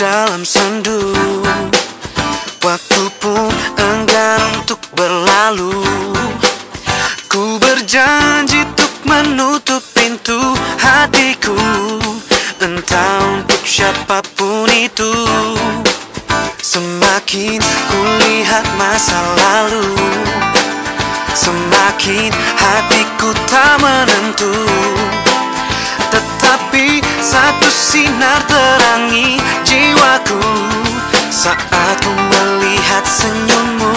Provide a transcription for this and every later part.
dalam sendu. Waktu pun enggan untuk berlalu. Ku berjanji untuk menutup pintu hatiku. Entah untuk siapa pun itu. Semakin kulihat masa lalu. Semakin hatiku tak menentu Tetapi satu sinar terangi jiwaku Saat ku melihat senyummu.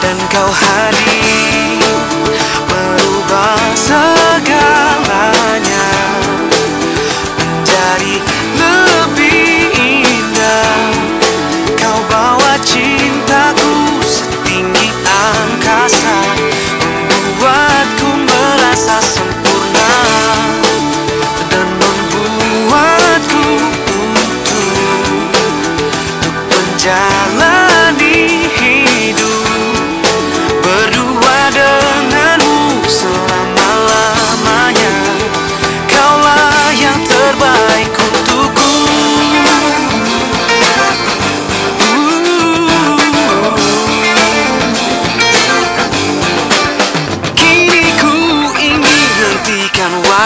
Dan kau hadir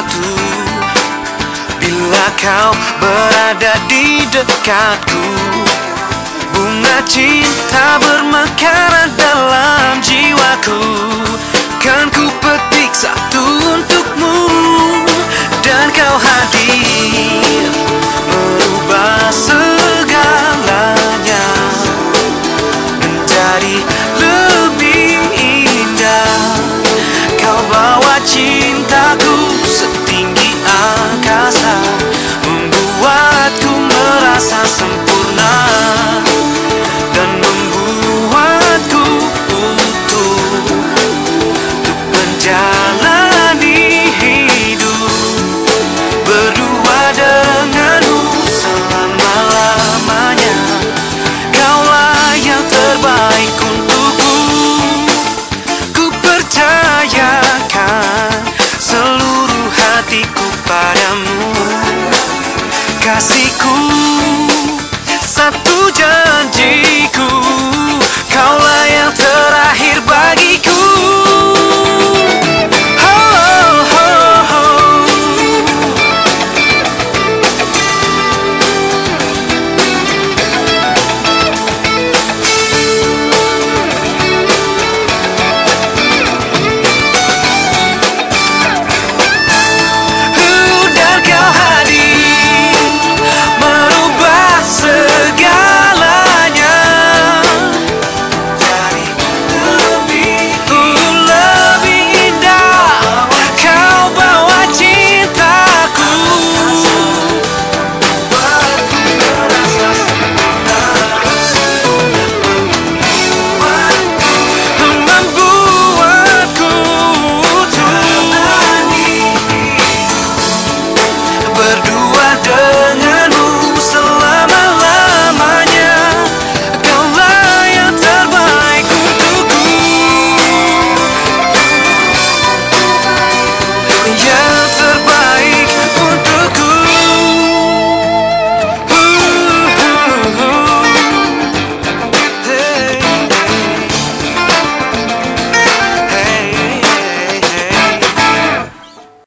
waktu Bila kau berada di dekatku Bunga cinta bermekaran dalam jiwaku. Kan ku petik satu untukmu Dan kau hadir Merubah segalanya Menjadi lebih indah. Kau bawa cintaku goose